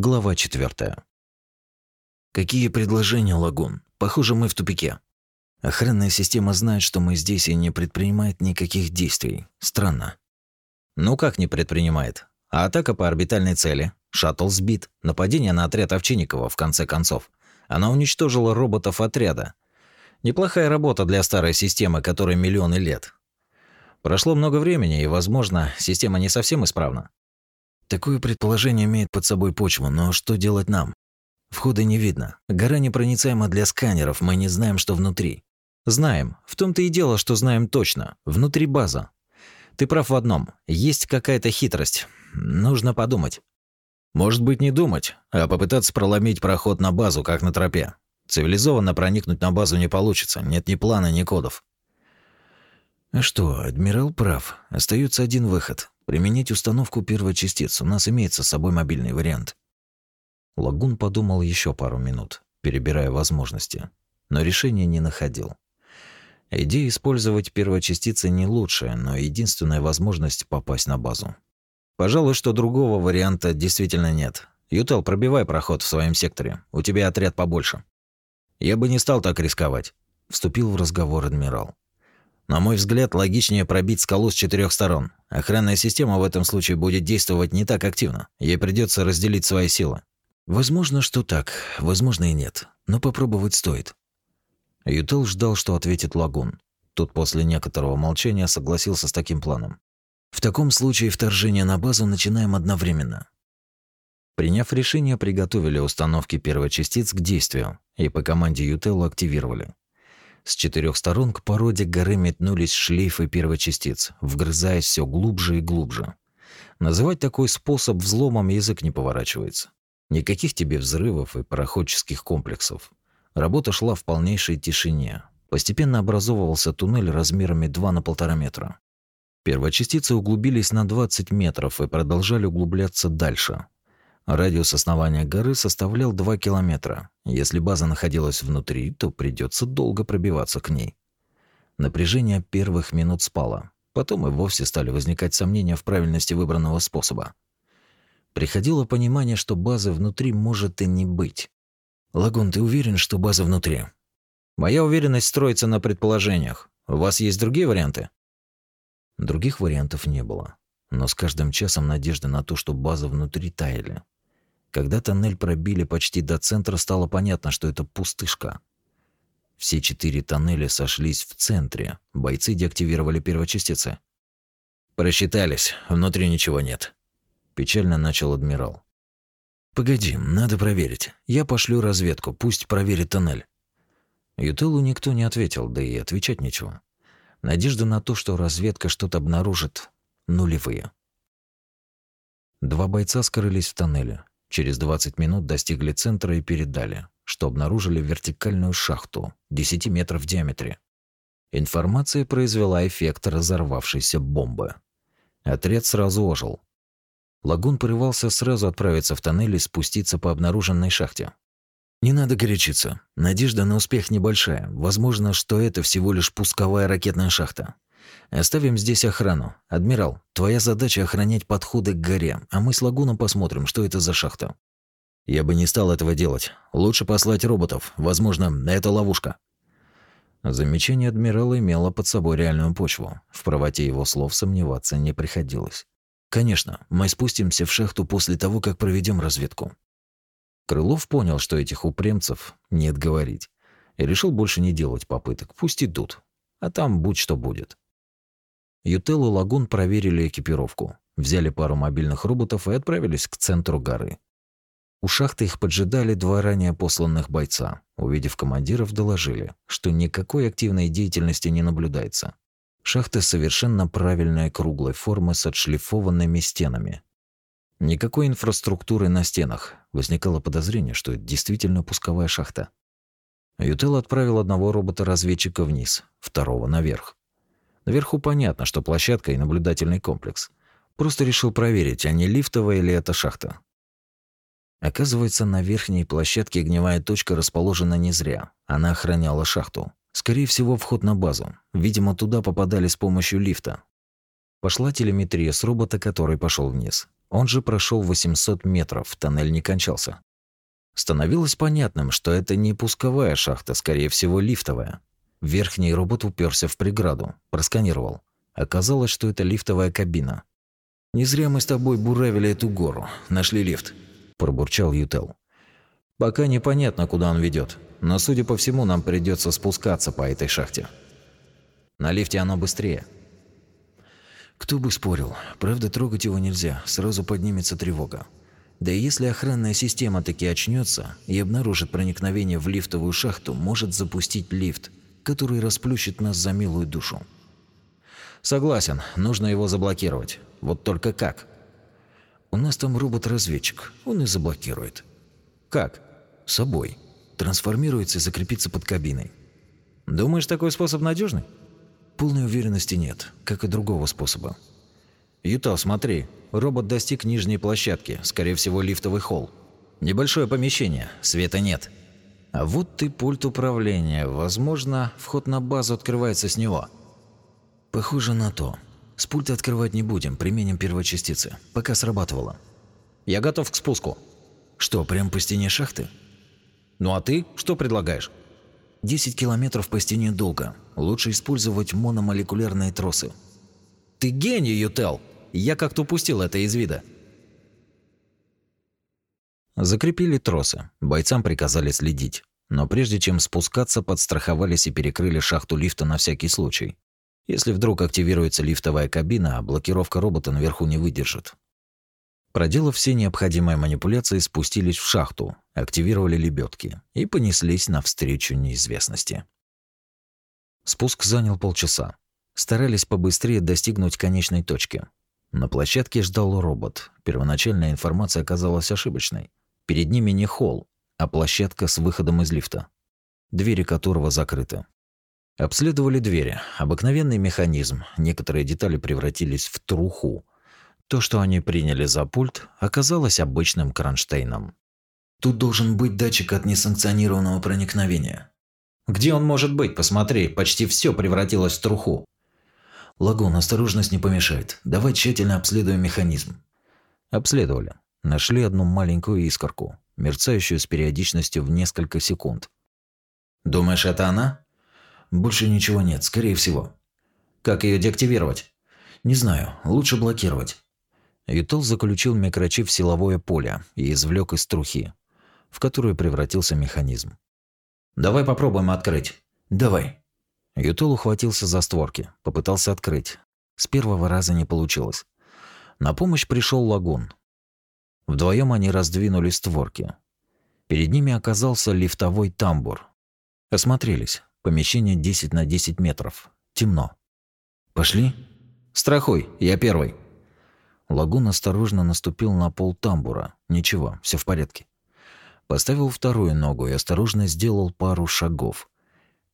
Глава 4. Какие предложения, Лагун? Похоже, мы в тупике. Охранная система знает, что мы здесь и не предпринимает никаких действий. Странно. Ну как не предпринимает? А атака по орбитальной цели, шаттл сбит, нападение на отряд Овчинникова в конце концов. Она уничтожила роботов отряда. Неплохая работа для старой системы, которой миллионы лет. Прошло много времени, и, возможно, система не совсем исправна. Такое предположение имеет под собой почву, но что делать нам? Входа не видно. Гора непроницаема для сканеров, мы не знаем, что внутри. Знаем. В том-то и дело, что знаем точно. Внутри база. Ты прав в одном. Есть какая-то хитрость. Нужно подумать. Может быть, не думать, а попытаться проломить проход на базу, как на тропе. Цивилизованно проникнуть на базу не получится. Нет ни плана, ни кодов. А что, адмирал прав. Остается один выход. Применить установку первой частицы. У нас имеется с собой мобильный вариант. Лагун подумал еще пару минут, перебирая возможности, но решения не находил. Идея использовать первочастицы не лучшая, но единственная возможность попасть на базу. Пожалуй, что другого варианта действительно нет. Ютел, пробивай проход в своем секторе. У тебя отряд побольше. Я бы не стал так рисковать, вступил в разговор адмирал. На мой взгляд, логичнее пробить скалу с четырех сторон. Охранная система в этом случае будет действовать не так активно. Ей придется разделить свои силы. Возможно, что так, возможно и нет, но попробовать стоит. Ютел ждал, что ответит Лагун. Тот после некоторого молчания согласился с таким планом. В таком случае вторжение на базу начинаем одновременно. Приняв решение, приготовили установки первочастиц к действию и по команде Ютелла активировали. С четырех сторон к породе горы метнулись шлейфы первочастиц, вгрызаясь все глубже и глубже. Называть такой способ взломом язык не поворачивается. Никаких тебе взрывов и пароходческих комплексов. Работа шла в полнейшей тишине. Постепенно образовывался туннель размерами 2 на полтора метра. Первочастицы углубились на 20 метров и продолжали углубляться дальше, Радиус основания горы составлял 2 километра. Если база находилась внутри, то придется долго пробиваться к ней. Напряжение первых минут спало. Потом и вовсе стали возникать сомнения в правильности выбранного способа. Приходило понимание, что базы внутри может и не быть. «Лагун, ты уверен, что база внутри?» «Моя уверенность строится на предположениях. У вас есть другие варианты?» Других вариантов не было. Но с каждым часом надежда на то, что база внутри таяли. Когда тоннель пробили почти до центра, стало понятно, что это пустышка. Все четыре тоннеля сошлись в центре. Бойцы деактивировали первочастицы. «Просчитались. Внутри ничего нет», – печально начал адмирал. «Погоди, надо проверить. Я пошлю разведку, пусть проверит тоннель». Ютелу никто не ответил, да и отвечать нечего. Надежда на то, что разведка что-то обнаружит, нулевые. Два бойца скрылись в тоннеле. Через 20 минут достигли центра и передали, что обнаружили вертикальную шахту 10 метров в диаметре. Информация произвела эффект разорвавшейся бомбы. Отряд сразу ожил. Лагун порывался сразу отправиться в тоннель и спуститься по обнаруженной шахте. Не надо горячиться. Надежда на успех небольшая. Возможно, что это всего лишь пусковая ракетная шахта. Оставим здесь охрану. Адмирал, твоя задача охранять подходы к горе, а мы с Лагуном посмотрим, что это за шахта. Я бы не стал этого делать. Лучше послать роботов. Возможно, это ловушка. Замечание адмирала имело под собой реальную почву. В правоте его слов сомневаться не приходилось. Конечно, мы спустимся в шахту после того, как проведем разведку. Крылов понял, что этих упрямцев нет говорить, и решил больше не делать попыток. Пусть идут, а там будь что будет. Ютел и Лагун проверили экипировку, взяли пару мобильных роботов и отправились к центру горы. У шахты их поджидали два ранее посланных бойца. Увидев командиров, доложили, что никакой активной деятельности не наблюдается. Шахта совершенно правильной круглой формы с отшлифованными стенами. Никакой инфраструктуры на стенах. Возникало подозрение, что это действительно пусковая шахта. Ютел отправил одного робота-разведчика вниз, второго наверх. Наверху понятно, что площадка и наблюдательный комплекс. Просто решил проверить, а не лифтовая или это шахта. Оказывается, на верхней площадке огневая точка расположена не зря. Она охраняла шахту. Скорее всего, вход на базу. Видимо, туда попадали с помощью лифта. Пошла телеметрия с робота, который пошел вниз. Он же прошел 800 метров, тоннель не кончался. Становилось понятным, что это не пусковая шахта, скорее всего, лифтовая. Верхний робот уперся в преграду, просканировал. Оказалось, что это лифтовая кабина. «Не зря мы с тобой буравили эту гору. Нашли лифт», – пробурчал Ютел. «Пока непонятно, куда он ведет, но, судя по всему, нам придется спускаться по этой шахте. На лифте оно быстрее». Кто бы спорил, правда трогать его нельзя, сразу поднимется тревога. Да и если охранная система таки очнется и обнаружит проникновение в лифтовую шахту, может запустить лифт, который расплющит нас за милую душу. Согласен, нужно его заблокировать. Вот только как? У нас там робот-разведчик, он и заблокирует. Как? Собой. Трансформируется и закрепится под кабиной. Думаешь, такой способ надежный? Полной уверенности нет, как и другого способа. Юто, смотри, робот достиг нижней площадки, скорее всего лифтовый холл. Небольшое помещение, света нет. А вот ты пульт управления, возможно, вход на базу открывается с него. Похоже на то. С пульта открывать не будем, применим первочастицы. Пока срабатывало. Я готов к спуску. Что, прям по стене шахты? Ну а ты что предлагаешь? 10 километров по стене долго. Лучше использовать мономолекулярные тросы. Ты гений, Ютел! Я как-то упустил это из вида. Закрепили тросы. Бойцам приказали следить. Но прежде чем спускаться, подстраховались и перекрыли шахту лифта на всякий случай. Если вдруг активируется лифтовая кабина, блокировка робота наверху не выдержит. Проделав все необходимые манипуляции, спустились в шахту, активировали лебедки и понеслись навстречу неизвестности. Спуск занял полчаса. Старались побыстрее достигнуть конечной точки. На площадке ждал робот. Первоначальная информация оказалась ошибочной. Перед ними не холл, а площадка с выходом из лифта, двери которого закрыты. Обследовали двери. Обыкновенный механизм. Некоторые детали превратились в труху, то, что они приняли за пульт, оказалось обычным кронштейном. Тут должен быть датчик от несанкционированного проникновения. Где он может быть? Посмотри, почти все превратилось в труху. Лагун, осторожность не помешает. Давай тщательно обследуем механизм. Обследовали. Нашли одну маленькую искорку, мерцающую с периодичностью в несколько секунд. Думаешь, это она? Больше ничего нет, скорее всего. Как ее деактивировать? Не знаю, лучше блокировать. Ютол заключил микрочип в силовое поле и извлек из трухи, в которую превратился механизм. «Давай попробуем открыть». «Давай». Ютол ухватился за створки, попытался открыть. С первого раза не получилось. На помощь пришел лагун. Вдвоем они раздвинули створки. Перед ними оказался лифтовой тамбур. Осмотрелись. Помещение 10 на 10 метров. Темно. «Пошли?» «Страхуй, я первый». Лагун осторожно наступил на пол тамбура. Ничего, все в порядке. Поставил вторую ногу и осторожно сделал пару шагов.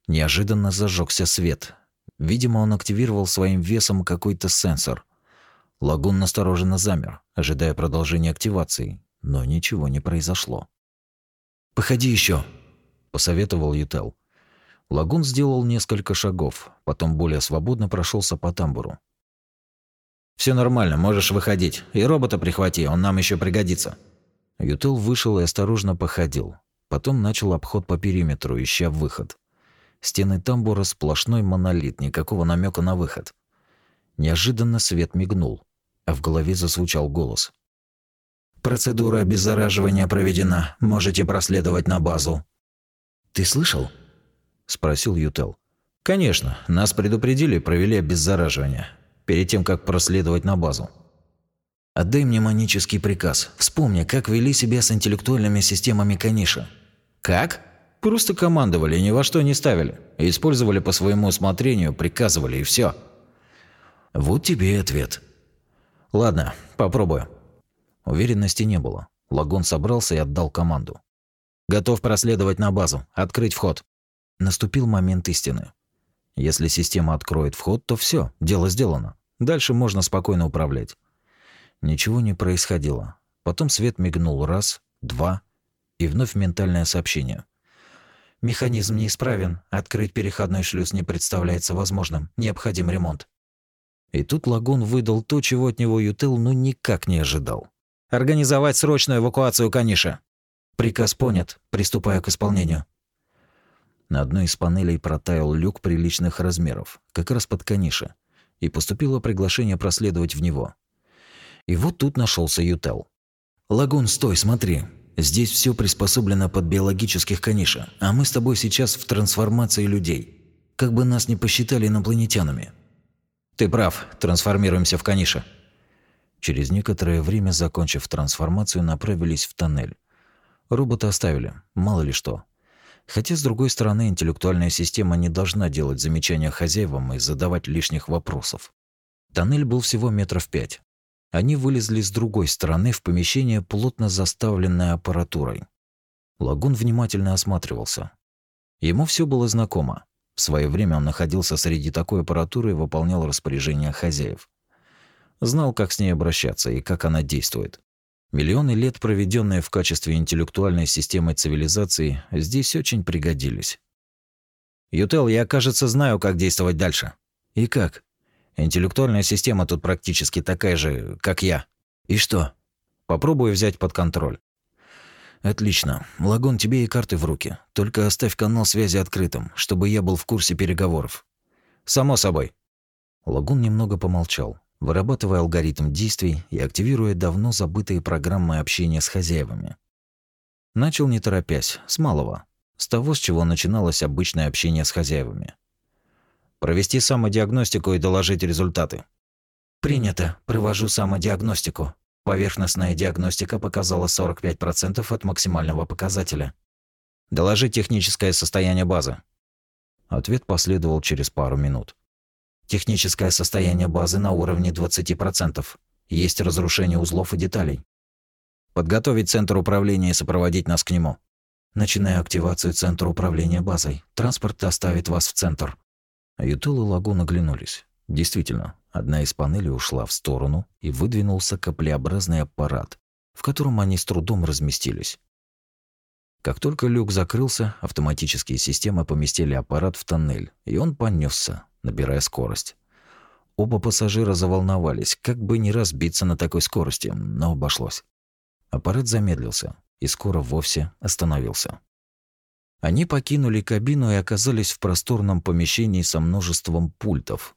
Неожиданно зажегся свет. Видимо, он активировал своим весом какой-то сенсор. Лагун настороженно замер, ожидая продолжения активации, но ничего не произошло. «Походи еще, посоветовал Ютел. Лагун сделал несколько шагов, потом более свободно прошелся по тамбуру. Все нормально, можешь выходить. И робота прихвати, он нам еще пригодится. Ютел вышел и осторожно походил. Потом начал обход по периметру, ища выход. Стены тамбура сплошной монолит, никакого намека на выход. Неожиданно свет мигнул, а в голове зазвучал голос. «Процедура обеззараживания проведена. Можете проследовать на базу». «Ты слышал?» – спросил Ютел. «Конечно. Нас предупредили, провели обеззараживание перед тем, как проследовать на базу. Отдай мне манический приказ. Вспомни, как вели себя с интеллектуальными системами Каниша. Как? Просто командовали, ни во что не ставили. Использовали по своему усмотрению, приказывали и все. Вот тебе и ответ. Ладно, попробую. Уверенности не было. Лагон собрался и отдал команду. Готов проследовать на базу, открыть вход. Наступил момент истины. Если система откроет вход, то все, дело сделано. Дальше можно спокойно управлять. Ничего не происходило. Потом свет мигнул раз, два, и вновь ментальное сообщение. Механизм неисправен. Открыть переходной шлюз не представляется возможным. Необходим ремонт. И тут Лагун выдал то, чего от него Ютел ну никак не ожидал. «Организовать срочную эвакуацию Каниша». «Приказ понят. Приступаю к исполнению». На одной из панелей протаял люк приличных размеров, как раз под Каниша, и поступило приглашение проследовать в него. И вот тут нашелся Ютел. «Лагун, стой, смотри. Здесь все приспособлено под биологических Каниша, а мы с тобой сейчас в трансформации людей. Как бы нас не посчитали инопланетянами». «Ты прав. Трансформируемся в Каниша». Через некоторое время, закончив трансформацию, направились в тоннель. Робота оставили, мало ли что. Хотя, с другой стороны, интеллектуальная система не должна делать замечания хозяевам и задавать лишних вопросов. Тоннель был всего метров пять. Они вылезли с другой стороны в помещение, плотно заставленное аппаратурой. Лагун внимательно осматривался. Ему все было знакомо. В свое время он находился среди такой аппаратуры и выполнял распоряжения хозяев. Знал, как с ней обращаться и как она действует. Миллионы лет, проведенные в качестве интеллектуальной системы цивилизации, здесь очень пригодились. «Ютел, я, кажется, знаю, как действовать дальше». «И как?» «Интеллектуальная система тут практически такая же, как я». «И что?» «Попробую взять под контроль». «Отлично. Лагон, тебе и карты в руки. Только оставь канал связи открытым, чтобы я был в курсе переговоров». «Само собой». Лагун немного помолчал, вырабатывая алгоритм действий и активируя давно забытые программы общения с хозяевами. Начал не торопясь, с малого, с того, с чего начиналось обычное общение с хозяевами. Провести самодиагностику и доложить результаты. Принято. Провожу самодиагностику. Поверхностная диагностика показала 45% от максимального показателя. Доложить техническое состояние базы. Ответ последовал через пару минут. Техническое состояние базы на уровне 20%. Есть разрушение узлов и деталей. Подготовить центр управления и сопроводить нас к нему. Начинаю активацию центра управления базой. Транспорт доставит вас в центр. Ютул и Лагун оглянулись. Действительно, одна из панелей ушла в сторону и выдвинулся каплеобразный аппарат, в котором они с трудом разместились. Как только люк закрылся, автоматические системы поместили аппарат в тоннель, и он понесся, набирая скорость. Оба пассажира заволновались, как бы не разбиться на такой скорости, но обошлось. Аппарат замедлился и скоро вовсе остановился. Они покинули кабину и оказались в просторном помещении со множеством пультов.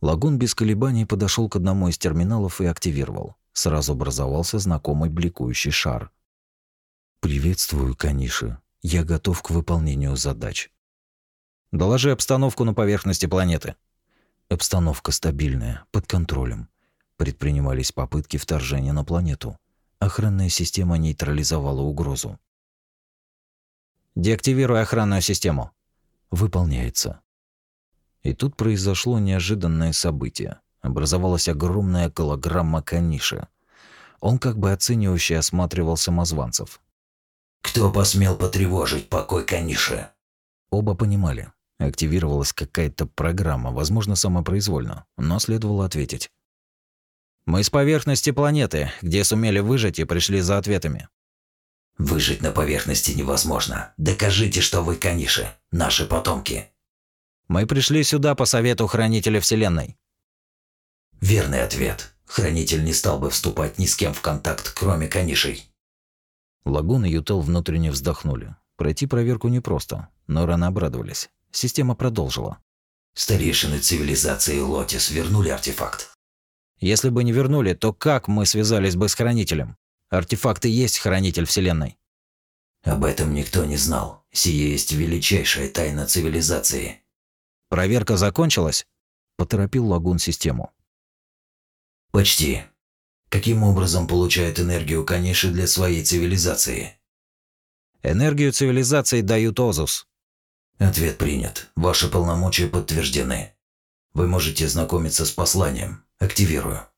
Лагун без колебаний подошел к одному из терминалов и активировал. Сразу образовался знакомый бликующий шар. «Приветствую, Каниши. Я готов к выполнению задач. Доложи обстановку на поверхности планеты. Обстановка стабильная, под контролем. Предпринимались попытки вторжения на планету. Охранная система нейтрализовала угрозу. Деактивируй охранную систему. Выполняется. И тут произошло неожиданное событие. Образовалась огромная голограмма Каниша. Он как бы оценивающе осматривал самозванцев. «Кто посмел потревожить покой Каниша?» Оба понимали, Активировалась какая-то программа, возможно, самопроизвольно, но следовало ответить. Мы с поверхности планеты, где сумели выжить и пришли за ответами. Выжить на поверхности невозможно. Докажите, что вы каниши, наши потомки. Мы пришли сюда по совету Хранителя Вселенной. Верный ответ. Хранитель не стал бы вступать ни с кем в контакт, кроме канишей. Лагун и Ютел внутренне вздохнули. Пройти проверку непросто, но рано обрадовались. Система продолжила. Старейшины цивилизации Лотис вернули артефакт. Если бы не вернули, то как мы связались бы с Хранителем? Артефакт и есть Хранитель Вселенной. Об этом никто не знал. Сие есть величайшая тайна цивилизации. Проверка закончилась? Поторопил Лагун систему. Почти. Каким образом получают энергию Каниши для своей цивилизации? Энергию цивилизации дают Озус. Ответ принят. Ваши полномочия подтверждены. Вы можете знакомиться с посланием. Активирую.